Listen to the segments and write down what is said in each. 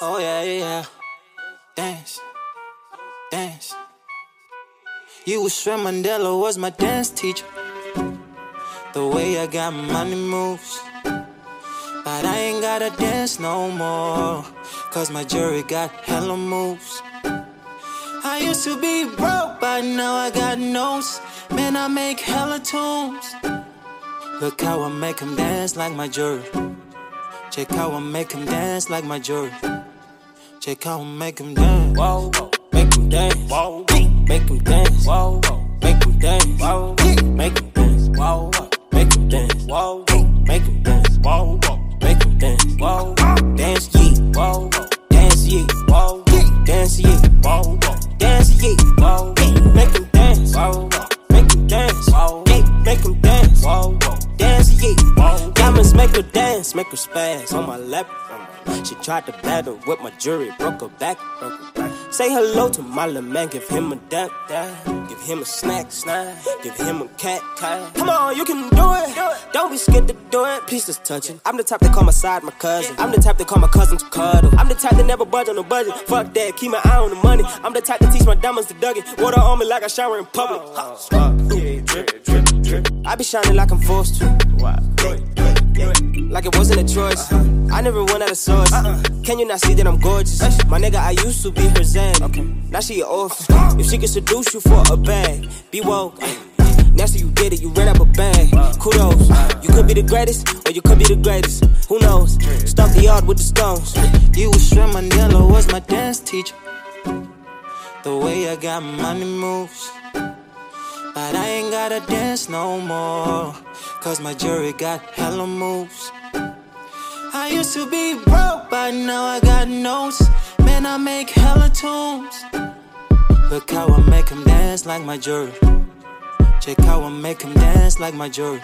Oh yeah, yeah, yeah. Dance, dance. You wish Mandela was my dance teacher. The way I got money moves. But I ain't gotta dance no more. Cause my jury got hella moves. I used to be broke, but now I got notes. Man, I make hella tunes. Look how I make 'em dance like my jury. Check how I make 'em dance like my jury. Check how I make 'em dance. Whoa, whoa, make 'em dance. Whoa, make 'em dance. Whoa, whoa, make 'em dance. Whoa, make 'em dance. Whoa, whoa, make 'em dance. Whoa, make 'em dance. Whoa, whoa, make 'em dance. Whoa, dance Diamonds make her dance, make her spaz on my lap. She tried to battle with my jury, broke her back, broke her back. Say hello to my little man, give him a dap, dap. Give him a snack, snack. Give him a cat, cat. Come on, you can do it. Don't be scared to do it. Pieces touching. I'm the type that call my side my cousin. I'm the type that call my cousin to cuddle. I'm the type that never budge on the budget. Fuck that, keep my eye on the money. I'm the type that teach my diamonds to Dougie. Water on me like I shower in public. I be shining like I'm forced to. Like it wasn't a choice. Uh-huh. I never went out of source. Uh-uh. Can you not see that I'm gorgeous? My nigga, I used to be her Zen. Now she an orphan. If she can seduce you for a bag, be woke. Nasty, you did it, you ran up a bag. Uh-huh. Kudos. You could be the uh-huh. greatest, or you could be the greatest. Who knows? Stomp the yard with the stones. You wish Sir Mandela was my dance teacher. The way I got money moves. But I ain't gotta dance no more. Cause my jury got hella moves. I used to be broke, but now I got notes. Man, I make hella tunes. Look how I make 'em dance like my jury. Check how I make 'em dance like my jury.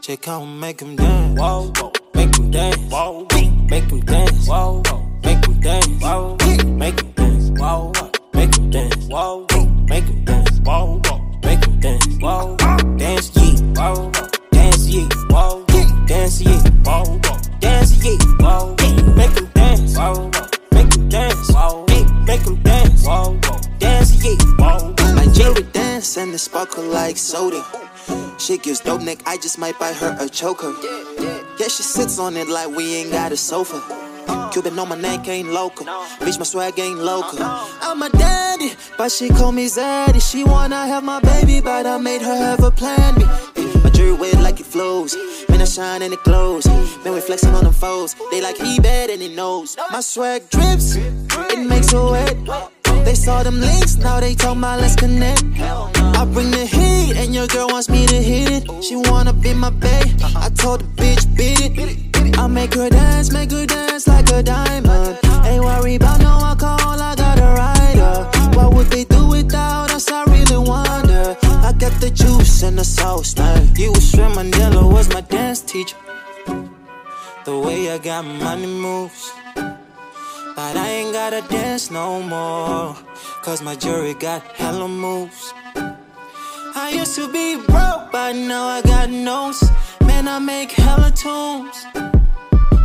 Check how I make 'em dance. Whoa, whoa, make 'em dance. Whoa, make 'em dance. Whoa, whoa, make dance. Whoa, make 'em dance and sparkle like soda. She gives dope neck, I just might buy her a choker. Yeah, she sits on it like we ain't got a sofa. Cuban on my neck ain't local. Bitch, my swag ain't local. I'm a daddy, but she call me Zaddy. She wanna have my baby, but I made her have a plan B. My jewelry wet like it flows. Man, I shine and it glows. Man, we flexing on them foes. They like he bad and he knows. My swag drips, it makes her wet. They saw them links, now they talk my let's connect. I bring the heat, and your girl wants me to hit it. She wanna be my bae. I told the bitch, beat it. I make her dance, make her dance like a diamond. Ain't worry about no alcohol, I got a rider. What would they do without us? I really wonder. I got the juice and the sauce, man. You wish Sir Mandela was my dance teacher. The way I got money moves. But I ain't gotta dance no more. Cause my jury got hella moves. I used to be broke, but now I got notes. Man, I make hella tunes.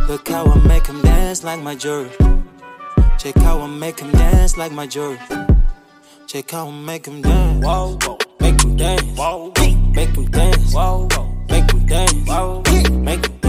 Look how I make make 'em dance like my jury. Check how I make make 'em dance like my jury. Check how I make 'em dance. Whoa, whoa, make dance. Whoa, make dance. Whoa, whoa, make dance. Whoa, make 'em dance.